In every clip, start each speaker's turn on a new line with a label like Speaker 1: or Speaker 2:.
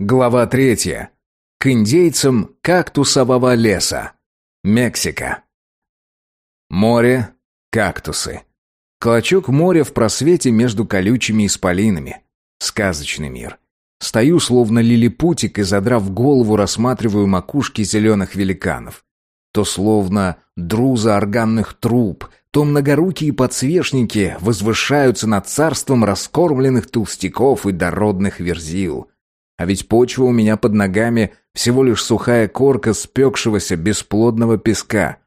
Speaker 1: Глава третья. К индейцам кактусового леса. Мексика. Море, кактусы. Клочок моря в просвете между колючими исполинами. Сказочный мир. Стою, словно лилипутик, и, задрав голову, рассматриваю макушки зеленых великанов. То словно друза органных труб, то многорукие подсвечники возвышаются над царством раскормленных толстяков и дородных верзил. А ведь почва у меня под ногами всего лишь сухая корка спекшегося бесплодного песка.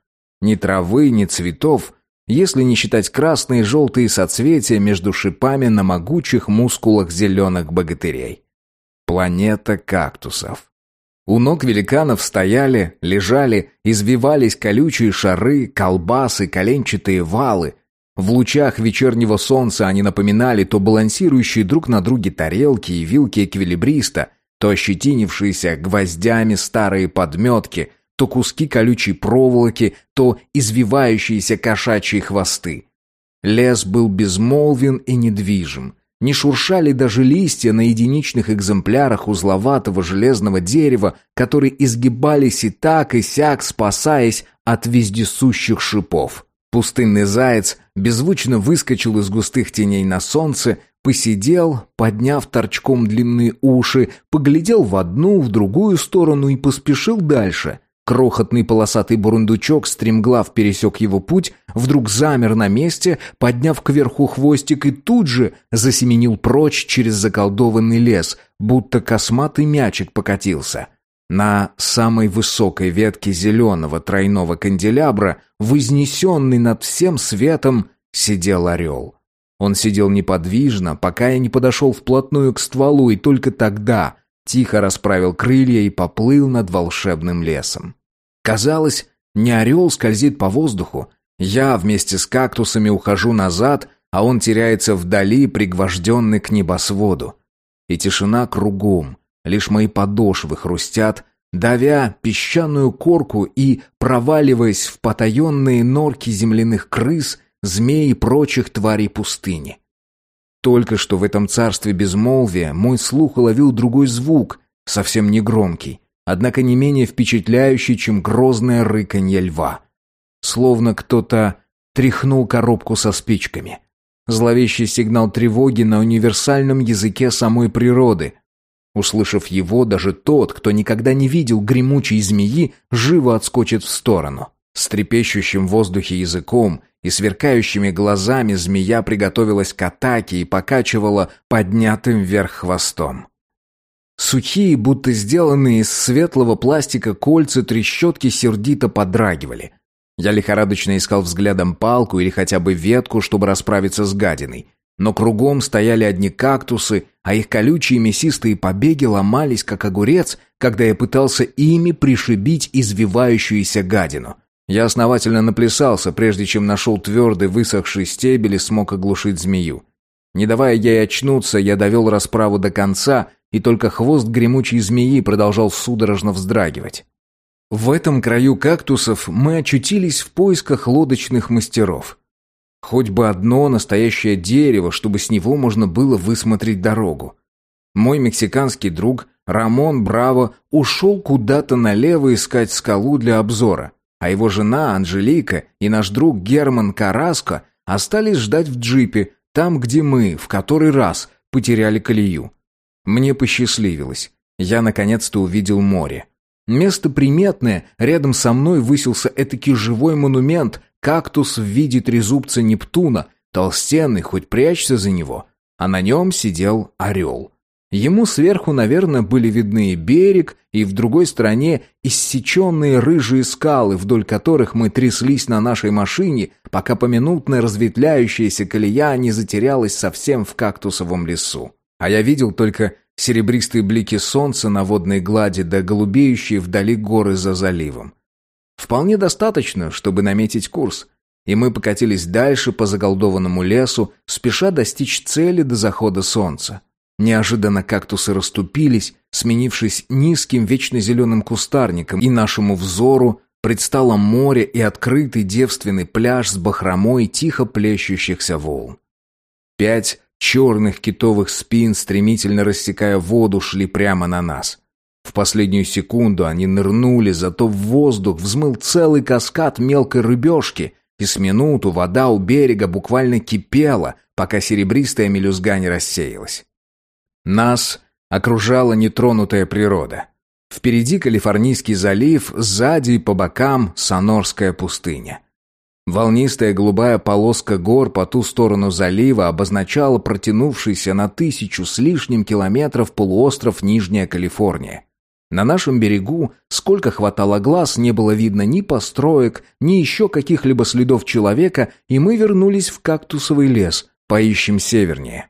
Speaker 1: Ни травы, ни цветов, если не считать красные и желтые соцветия между шипами на могучих мускулах зеленых богатырей. Планета кактусов. У ног великанов стояли, лежали, извивались колючие шары, колбасы, коленчатые валы. В лучах вечернего солнца они напоминали то балансирующие друг на друге тарелки и вилки эквилибриста, то ощетинившиеся гвоздями старые подметки, то куски колючей проволоки, то извивающиеся кошачьи хвосты. Лес был безмолвен и недвижим. Не шуршали даже листья на единичных экземплярах узловатого железного дерева, которые изгибались и так, и сяк, спасаясь от вездесущих шипов. Пустынный заяц беззвучно выскочил из густых теней на солнце, посидел, подняв торчком длинные уши, поглядел в одну, в другую сторону и поспешил дальше — Крохотный полосатый бурундучок, стремглав пересек его путь, вдруг замер на месте, подняв кверху хвостик и тут же засеменил прочь через заколдованный лес, будто косматый мячик покатился. На самой высокой ветке зеленого тройного канделябра, вознесенный над всем светом, сидел орел. Он сидел неподвижно, пока я не подошел вплотную к стволу, и только тогда тихо расправил крылья и поплыл над волшебным лесом. Казалось, не орел скользит по воздуху. Я вместе с кактусами ухожу назад, а он теряется вдали, пригвожденный к небосводу. И тишина кругом, лишь мои подошвы хрустят, давя песчаную корку и проваливаясь в потаенные норки земляных крыс, змей и прочих тварей пустыни. Только что в этом царстве безмолвия мой слух уловил другой звук, совсем негромкий, однако не менее впечатляющий, чем грозное рыканье льва. Словно кто-то тряхнул коробку со спичками. Зловещий сигнал тревоги на универсальном языке самой природы. Услышав его, даже тот, кто никогда не видел гремучей змеи, живо отскочит в сторону. С трепещущим в воздухе языком и сверкающими глазами змея приготовилась к атаке и покачивала поднятым вверх хвостом. Сухие, будто сделанные из светлого пластика кольца трещотки сердито подрагивали. Я лихорадочно искал взглядом палку или хотя бы ветку, чтобы расправиться с гадиной. Но кругом стояли одни кактусы, а их колючие мясистые побеги ломались, как огурец, когда я пытался ими пришибить извивающуюся гадину. Я основательно наплясался, прежде чем нашел твердый высохший стебель и смог оглушить змею. Не давая ей очнуться, я довел расправу до конца и только хвост гремучей змеи продолжал судорожно вздрагивать. В этом краю кактусов мы очутились в поисках лодочных мастеров. Хоть бы одно настоящее дерево, чтобы с него можно было высмотреть дорогу. Мой мексиканский друг Рамон Браво ушел куда-то налево искать скалу для обзора, а его жена Анжелика и наш друг Герман Караско остались ждать в джипе, там, где мы в который раз потеряли колею. Мне посчастливилось. Я наконец-то увидел море. Место приметное, рядом со мной высился этакий живой монумент, кактус в виде трезубца Нептуна, толстенный, хоть прячься за него, а на нем сидел орел. Ему сверху, наверное, были видны берег, и в другой стороне иссеченные рыжие скалы, вдоль которых мы тряслись на нашей машине, пока поминутно разветвляющаяся колея не затерялась совсем в кактусовом лесу. А я видел только серебристые блики солнца на водной глади да голубеющие вдали горы за заливом. Вполне достаточно, чтобы наметить курс. И мы покатились дальше по заколдованному лесу, спеша достичь цели до захода солнца. Неожиданно кактусы расступились, сменившись низким вечно зеленым кустарником, и нашему взору предстало море и открытый девственный пляж с бахромой тихо плещущихся волн. Пять черных китовых спин, стремительно рассекая воду, шли прямо на нас. В последнюю секунду они нырнули, зато в воздух взмыл целый каскад мелкой рыбешки, и с минуту вода у берега буквально кипела, пока серебристая мелюзга не рассеялась. Нас окружала нетронутая природа. Впереди Калифорнийский залив, сзади и по бокам Сонорская пустыня. Волнистая голубая полоска гор по ту сторону залива обозначала протянувшийся на тысячу с лишним километров полуостров Нижняя Калифорния. На нашем берегу, сколько хватало глаз, не было видно ни построек, ни еще каких-либо следов человека, и мы вернулись в кактусовый лес, поищем севернее.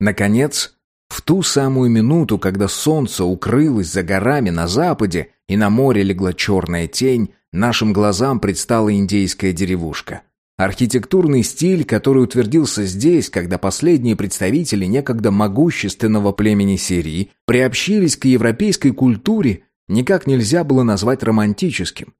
Speaker 1: Наконец, в ту самую минуту, когда солнце укрылось за горами на западе и на море легла черная тень, нашим глазам предстала индейская деревушка. Архитектурный стиль, который утвердился здесь, когда последние представители некогда могущественного племени Сирии приобщились к европейской культуре, никак нельзя было назвать романтическим.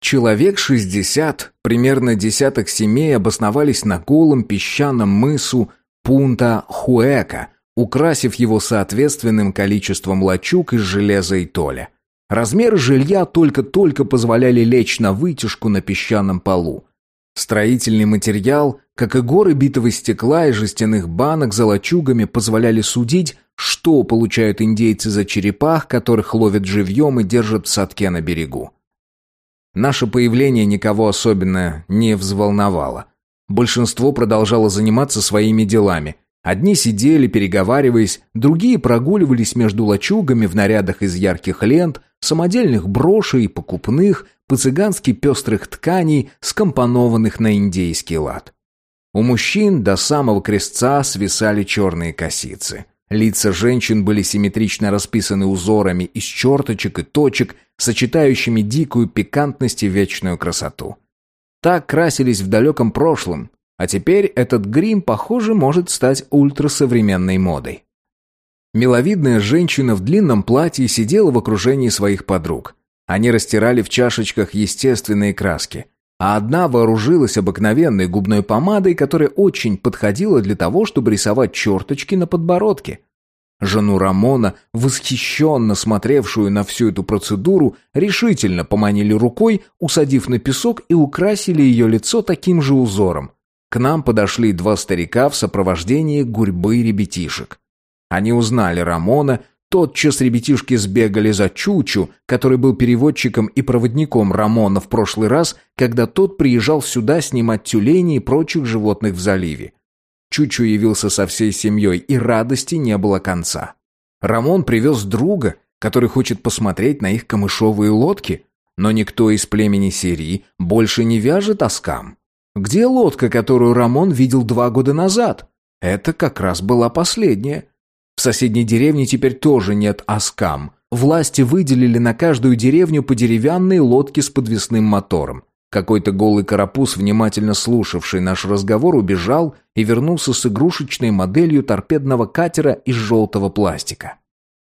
Speaker 1: Человек шестьдесят, примерно десяток семей обосновались на голом песчаном мысу Пунта-Хуэка, украсив его соответственным количеством лачуг из железа и толя. Размеры жилья только-только позволяли лечь на вытяжку на песчаном полу. Строительный материал, как и горы битого стекла и жестяных банок за лачугами, позволяли судить, что получают индейцы за черепах, которых ловят живьем и держат в садке на берегу. Наше появление никого особенно не взволновало. Большинство продолжало заниматься своими делами, Одни сидели, переговариваясь, другие прогуливались между лачугами в нарядах из ярких лент, самодельных брошей покупных, по-цыгански пестрых тканей, скомпонованных на индейский лад. У мужчин до самого крестца свисали черные косицы. Лица женщин были симметрично расписаны узорами из черточек и точек, сочетающими дикую пикантность и вечную красоту. Так красились в далеком прошлом, а теперь этот грим, похоже, может стать ультрасовременной модой. Миловидная женщина в длинном платье сидела в окружении своих подруг. Они растирали в чашечках естественные краски, а одна вооружилась обыкновенной губной помадой, которая очень подходила для того, чтобы рисовать черточки на подбородке. Жену Рамона, восхищенно смотревшую на всю эту процедуру, решительно поманили рукой, усадив на песок и украсили ее лицо таким же узором. К нам подошли два старика в сопровождении гурьбы ребятишек. Они узнали Рамона, тотчас ребятишки сбегали за Чучу, который был переводчиком и проводником Рамона в прошлый раз, когда тот приезжал сюда снимать тюленей и прочих животных в заливе. Чучу явился со всей семьей, и радости не было конца. Рамон привез друга, который хочет посмотреть на их камышовые лодки, но никто из племени Сирии больше не вяжет оскам. Где лодка, которую Рамон видел два года назад? Это как раз была последняя. В соседней деревне теперь тоже нет аскам. Власти выделили на каждую деревню по деревянной лодке с подвесным мотором. Какой-то голый карапуз, внимательно слушавший наш разговор, убежал и вернулся с игрушечной моделью торпедного катера из желтого пластика.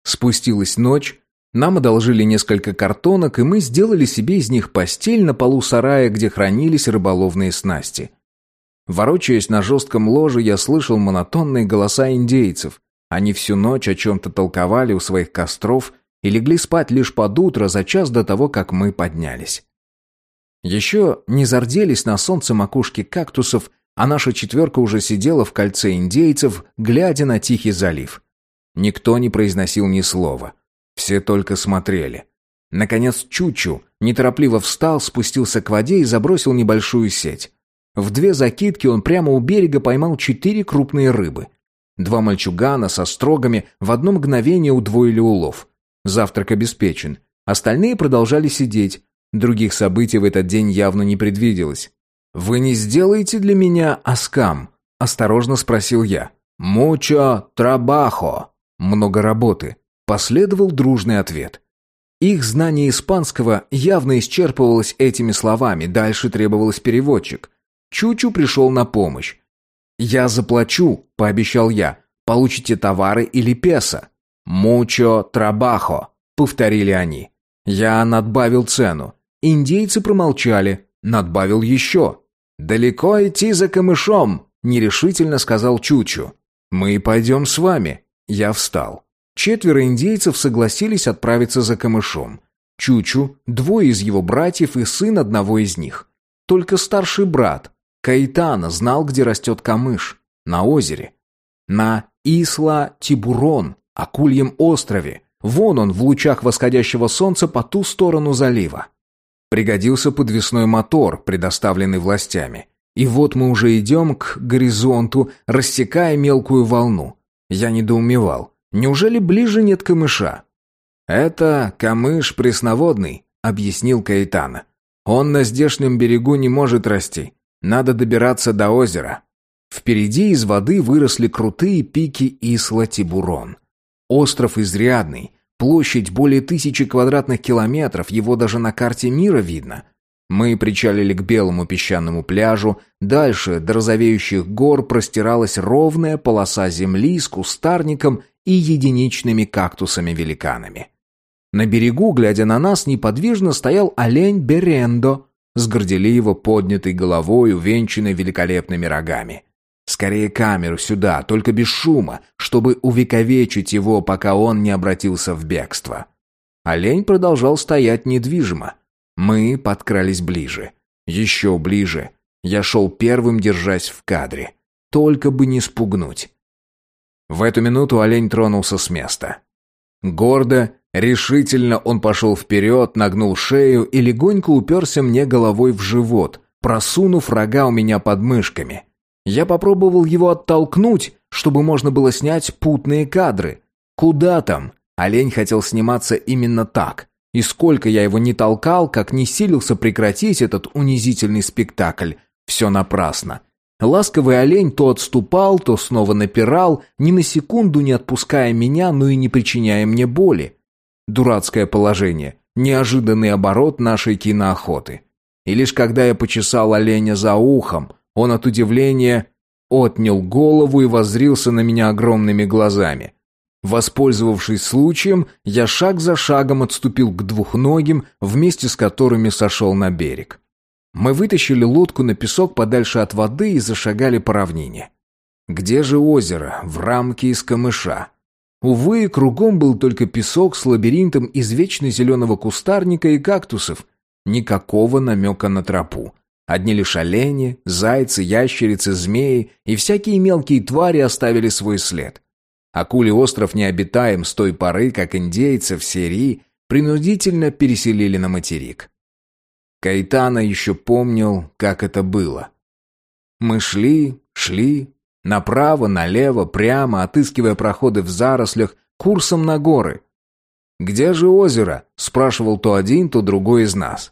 Speaker 1: Спустилась ночь, нам одолжили несколько картонок, и мы сделали себе из них постель на полу сарая, где хранились рыболовные снасти. Ворочаясь на жестком ложе, я слышал монотонные голоса индейцев. Они всю ночь о чем-то толковали у своих костров и легли спать лишь под утро за час до того, как мы поднялись. Еще не зарделись на солнце макушки кактусов, а наша четверка уже сидела в кольце индейцев, глядя на Тихий залив. Никто не произносил ни слова. Все только смотрели. Наконец Чучу неторопливо встал, спустился к воде и забросил небольшую сеть. В две закидки он прямо у берега поймал четыре крупные рыбы. Два мальчугана со строгами в одно мгновение удвоили улов. Завтрак обеспечен. Остальные продолжали сидеть. Других событий в этот день явно не предвиделось. «Вы не сделаете для меня аскам?» – осторожно спросил я. «Мучо трабахо» – много работы. Последовал дружный ответ. Их знание испанского явно исчерпывалось этими словами, дальше требовалось переводчик. Чучу пришел на помощь. «Я заплачу», — пообещал я. «Получите товары или песо». «Мучо трабахо», — повторили они. Я надбавил цену. Индейцы промолчали. Надбавил еще. «Далеко идти за камышом», — нерешительно сказал Чучу. «Мы пойдем с вами». Я встал. Четверо индейцев согласились отправиться за камышом. Чучу, двое из его братьев и сын одного из них. Только старший брат, Каитана, знал, где растет камыш. На озере. На Исла-Тибурон, Акульем острове. Вон он в лучах восходящего солнца по ту сторону залива. Пригодился подвесной мотор, предоставленный властями. И вот мы уже идем к горизонту, рассекая мелкую волну. Я недоумевал. Неужели ближе нет камыша? «Это камыш пресноводный», — объяснил Каэтана. «Он на здешнем берегу не может расти. Надо добираться до озера». Впереди из воды выросли крутые пики Исла-Тибурон. Остров изрядный, площадь более тысячи квадратных километров, его даже на карте мира видно. Мы причалили к белому песчаному пляжу, дальше до розовеющих гор простиралась ровная полоса земли с кустарником и единичными кактусами-великанами. На берегу, глядя на нас, неподвижно стоял олень Берендо с горделиво поднятой головой, увенчанной великолепными рогами. Скорее камеру сюда, только без шума, чтобы увековечить его, пока он не обратился в бегство. Олень продолжал стоять недвижимо. Мы подкрались ближе. Еще ближе. Я шел первым, держась в кадре. Только бы не спугнуть. В эту минуту олень тронулся с места. Гордо, решительно он пошел вперед, нагнул шею и легонько уперся мне головой в живот, просунув рога у меня под мышками. Я попробовал его оттолкнуть, чтобы можно было снять путные кадры. Куда там? Олень хотел сниматься именно так. И сколько я его не толкал, как не силился прекратить этот унизительный спектакль, все напрасно. Ласковый олень то отступал, то снова напирал, ни на секунду не отпуская меня, но и не причиняя мне боли. Дурацкое положение, неожиданный оборот нашей киноохоты. И лишь когда я почесал оленя за ухом, он от удивления отнял голову и воззрился на меня огромными глазами. Воспользовавшись случаем, я шаг за шагом отступил к двухногим, вместе с которыми сошел на берег. Мы вытащили лодку на песок подальше от воды и зашагали по равнине. Где же озеро? В рамке из камыша. Увы, кругом был только песок с лабиринтом из вечно зеленого кустарника и кактусов. Никакого намека на тропу. Одни лишь олени, зайцы, ящерицы, змеи и всякие мелкие твари оставили свой след. Акулий остров необитаем с той поры, как индейцев Сирии принудительно переселили на материк. Кайтана еще помнил, как это было. Мы шли, шли, направо, налево, прямо, отыскивая проходы в зарослях, курсом на горы. «Где же озеро?» – спрашивал то один, то другой из нас.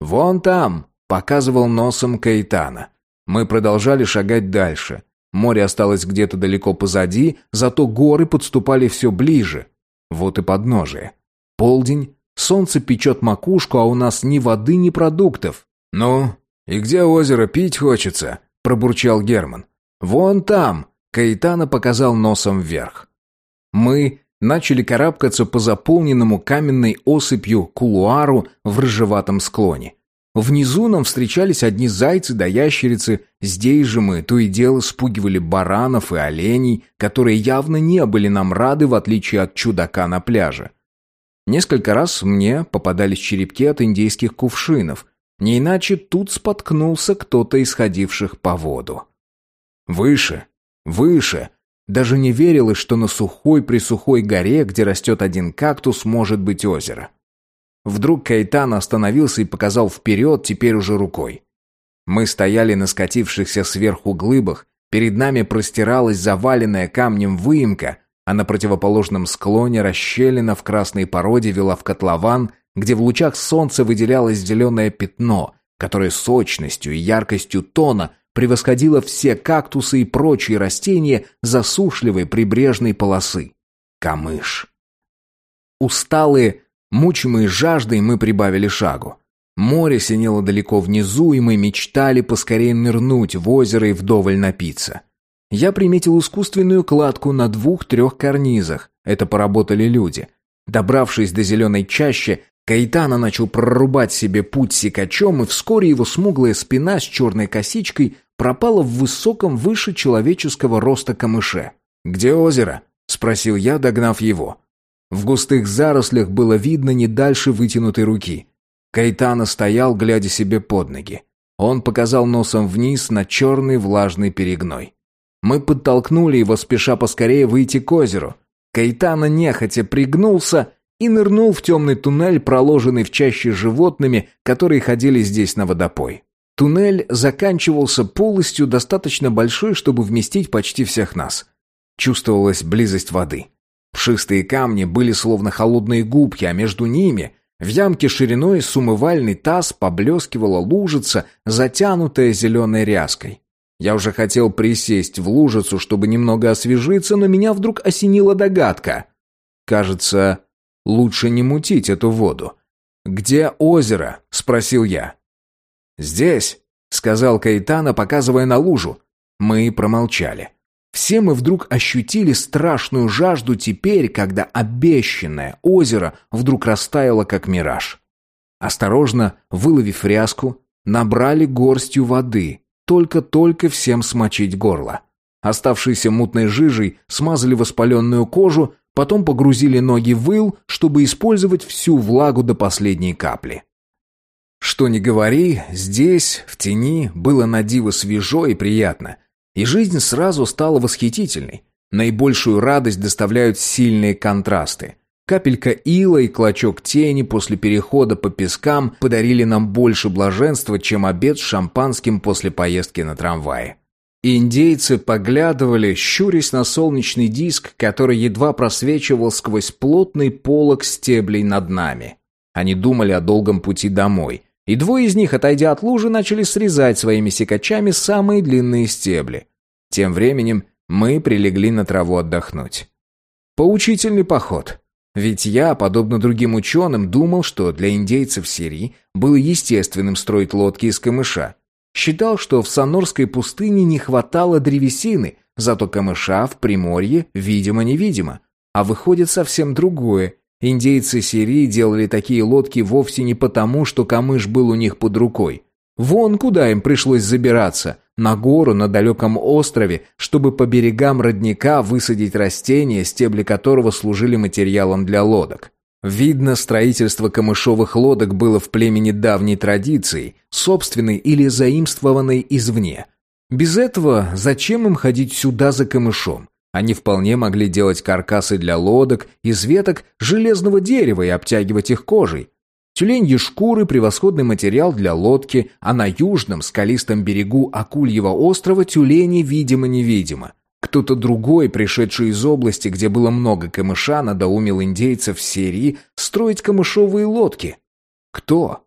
Speaker 1: «Вон там», Показывал носом Каитана. Мы продолжали шагать дальше. Море осталось где-то далеко позади, зато горы подступали все ближе. Вот и подножие. Полдень, солнце печет макушку, а у нас ни воды, ни продуктов. «Ну, и где озеро пить хочется?» – пробурчал Герман. «Вон там!» – Каитана показал носом вверх. Мы начали карабкаться по заполненному каменной осыпью кулуару в рыжеватом склоне. Внизу нам встречались одни зайцы да ящерицы, здесь же мы то и дело спугивали баранов и оленей, которые явно не были нам рады, в отличие от чудака на пляже. Несколько раз мне попадались черепки от индейских кувшинов, не иначе тут споткнулся кто-то из ходивших по воду. Выше, выше. Даже не верилось, что на сухой присухой горе, где растет один кактус, может быть озеро. Вдруг Кайтан остановился и показал вперед, теперь уже рукой. Мы стояли на скатившихся сверху глыбах, перед нами простиралась заваленная камнем выемка, а на противоположном склоне расщелина в красной породе вела в котлован, где в лучах солнца выделялось зеленое пятно, которое сочностью и яркостью тона превосходило все кактусы и прочие растения засушливой прибрежной полосы. Камыш. Усталые, Мучимые жаждой мы прибавили шагу. Море синело далеко внизу, и мы мечтали поскорее нырнуть в озеро и вдоволь напиться. Я приметил искусственную кладку на двух-трех карнизах. Это поработали люди. Добравшись до зеленой чащи, Каитана начал прорубать себе путь секачом, и вскоре его смуглая спина с черной косичкой пропала в высоком выше человеческого роста камыше. «Где озеро?» — спросил я, догнав его. В густых зарослях было видно не дальше вытянутой руки. Кайтана стоял, глядя себе под ноги. Он показал носом вниз на черный влажный перегной. Мы подтолкнули его, спеша поскорее выйти к озеру. Кайтана нехотя пригнулся и нырнул в темный туннель, проложенный в чаще животными, которые ходили здесь на водопой. Туннель заканчивался полостью достаточно большой, чтобы вместить почти всех нас. Чувствовалась близость воды. Пшистые камни были словно холодные губки, а между ними, в ямке шириной с умывальный таз, поблескивала лужица, затянутая зеленой ряской. Я уже хотел присесть в лужицу, чтобы немного освежиться, но меня вдруг осенила догадка. Кажется, лучше не мутить эту воду. «Где озеро?» — спросил я. «Здесь», — сказал Каэтана, показывая на лужу. Мы промолчали. Все мы вдруг ощутили страшную жажду теперь, когда обещанное озеро вдруг растаяло, как мираж. Осторожно, выловив ряску, набрали горстью воды, только-только всем смочить горло. Оставшиеся мутной жижей смазали воспаленную кожу, потом погрузили ноги в выл, чтобы использовать всю влагу до последней капли. Что ни говори, здесь, в тени, было на диво свежо и приятно, и жизнь сразу стала восхитительной. Наибольшую радость доставляют сильные контрасты. Капелька ила и клочок тени после перехода по пескам подарили нам больше блаженства, чем обед с шампанским после поездки на трамвае. Индейцы поглядывали, щурясь на солнечный диск, который едва просвечивал сквозь плотный полог стеблей над нами. Они думали о долгом пути домой, и двое из них, отойдя от лужи, начали срезать своими секачами самые длинные стебли. Тем временем мы прилегли на траву отдохнуть. Поучительный поход. Ведь я, подобно другим ученым, думал, что для индейцев Сирии было естественным строить лодки из камыша. Считал, что в Санорской пустыне не хватало древесины, зато камыша в Приморье видимо-невидимо. А выходит совсем другое. Индейцы Сирии делали такие лодки вовсе не потому, что камыш был у них под рукой. Вон куда им пришлось забираться – на гору на далеком острове, чтобы по берегам родника высадить растение, стебли которого служили материалом для лодок. Видно, строительство камышовых лодок было в племени давней традицией, собственной или заимствованной извне. Без этого зачем им ходить сюда за камышом? Они вполне могли делать каркасы для лодок из веток железного дерева и обтягивать их кожей. Тюленьи шкуры – превосходный материал для лодки, а на южном скалистом берегу Акульего острова тюлени видимо-невидимо. Кто-то другой, пришедший из области, где было много камыша, надоумил индейцев в Сирии строить камышовые лодки. Кто?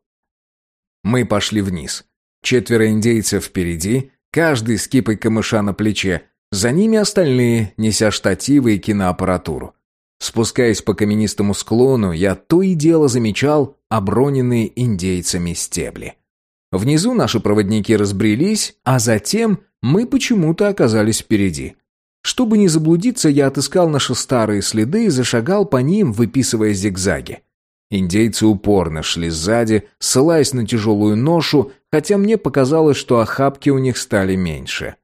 Speaker 1: Мы пошли вниз. Четверо индейцев впереди, каждый с кипой камыша на плече. За ними остальные, неся штативы и киноаппаратуру. Спускаясь по каменистому склону, я то и дело замечал оброненные индейцами стебли. Внизу наши проводники разбрелись, а затем мы почему-то оказались впереди. Чтобы не заблудиться, я отыскал наши старые следы и зашагал по ним, выписывая зигзаги. Индейцы упорно шли сзади, ссылаясь на тяжелую ношу, хотя мне показалось, что охапки у них стали меньше.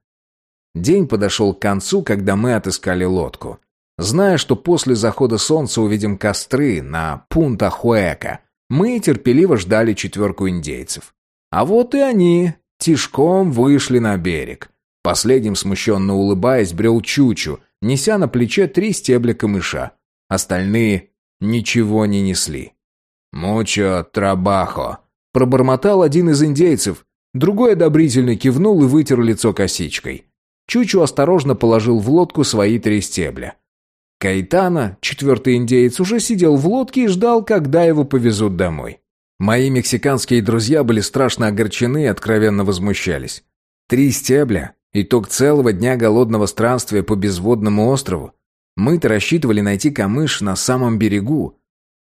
Speaker 1: День подошел к концу, когда мы отыскали лодку. Зная, что после захода солнца увидим костры на Пунта-Хуэка, мы терпеливо ждали четверку индейцев. А вот и они тишком вышли на берег. Последним, смущенно улыбаясь, брел Чучу, неся на плече три стебля камыша. Остальные ничего не несли. «Мучо трабахо», — пробормотал один из индейцев. Другой одобрительно кивнул и вытер лицо косичкой. Чучу осторожно положил в лодку свои три стебля. Кайтана, четвертый индеец, уже сидел в лодке и ждал, когда его повезут домой. Мои мексиканские друзья были страшно огорчены и откровенно возмущались. Три стебля, итог целого дня голодного странствия по безводному острову. Мы-то рассчитывали найти камыш на самом берегу.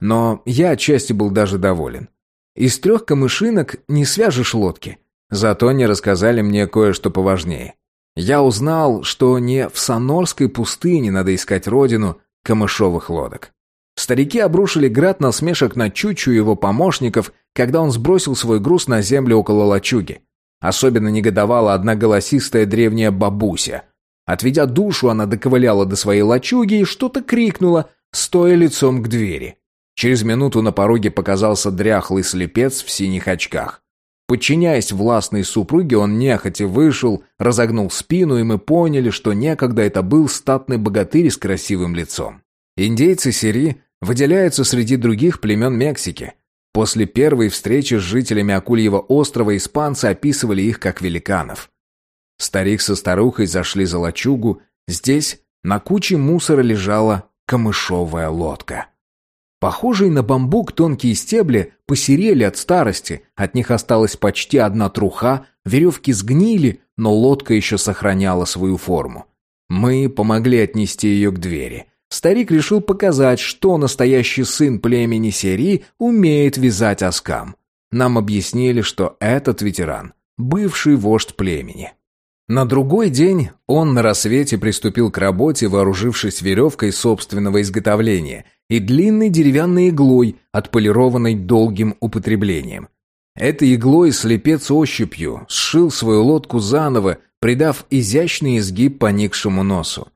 Speaker 1: Но я отчасти был даже доволен. Из трех камышинок не свяжешь лодки. Зато они рассказали мне кое-что поважнее. Я узнал, что не в Санорской пустыне надо искать родину камышовых лодок. Старики обрушили град насмешек на Чучу и его помощников, когда он сбросил свой груз на землю около лачуги. Особенно негодовала одна голосистая древняя бабуся. Отведя душу, она доковыляла до своей лачуги и что-то крикнула, стоя лицом к двери. Через минуту на пороге показался дряхлый слепец в синих очках. Подчиняясь властной супруге, он нехотя вышел, разогнул спину, и мы поняли, что некогда это был статный богатырь с красивым лицом. Индейцы Сири выделяются среди других племен Мексики. После первой встречи с жителями Акульего острова испанцы описывали их как великанов. Старик со старухой зашли за лачугу. Здесь на куче мусора лежала камышовая лодка. Похожие на бамбук тонкие стебли посерели от старости, от них осталась почти одна труха, веревки сгнили, но лодка еще сохраняла свою форму. Мы помогли отнести ее к двери. Старик решил показать, что настоящий сын племени Сери умеет вязать оскам. Нам объяснили, что этот ветеран – бывший вождь племени. На другой день он на рассвете приступил к работе, вооружившись веревкой собственного изготовления и длинной деревянной иглой, отполированной долгим употреблением. Этой иглой слепец ощупью сшил свою лодку заново, придав изящный изгиб поникшему носу.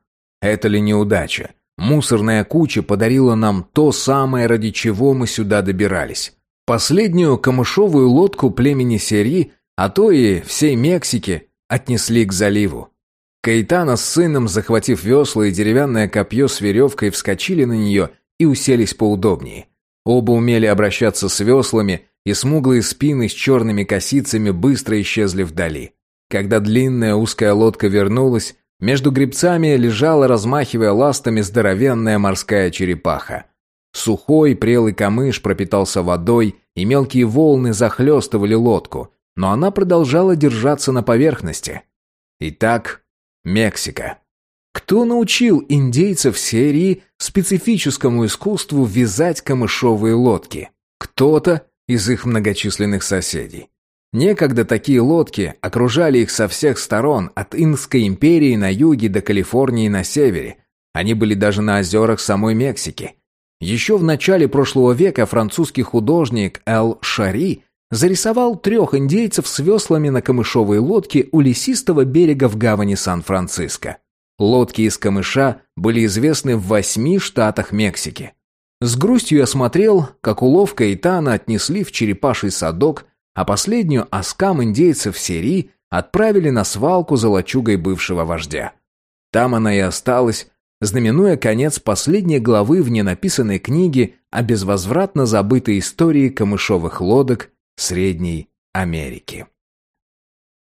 Speaker 1: Это ли неудача? Мусорная куча подарила нам то самое, ради чего мы сюда добирались. Последнюю камышовую лодку племени Сери, а то и всей Мексики, отнесли к заливу. Каэтана с сыном, захватив весла и деревянное копье с веревкой, вскочили на нее и уселись поудобнее. Оба умели обращаться с веслами, и смуглые спины с черными косицами быстро исчезли вдали. Когда длинная узкая лодка вернулась, между гребцами лежала, размахивая ластами, здоровенная морская черепаха. Сухой прелый камыш пропитался водой, и мелкие волны захлестывали лодку, но она продолжала держаться на поверхности. Итак, Мексика. Кто научил индейцев серии специфическому искусству вязать камышовые лодки? Кто-то из их многочисленных соседей. Некогда такие лодки окружали их со всех сторон, от Инской империи на юге до Калифорнии на севере. Они были даже на озерах самой Мексики. Еще в начале прошлого века французский художник Эл Шари зарисовал трех индейцев с веслами на камышовой лодке у лесистого берега в гавани Сан-Франциско. Лодки из камыша были известны в восьми штатах Мексики. С грустью я смотрел, как уловка Итана отнесли в черепаший садок, а последнюю оскам индейцев Сери отправили на свалку за лачугой бывшего вождя. Там она и осталась, знаменуя конец последней главы в ненаписанной книге о безвозвратно забытой истории камышовых лодок Средней Америки.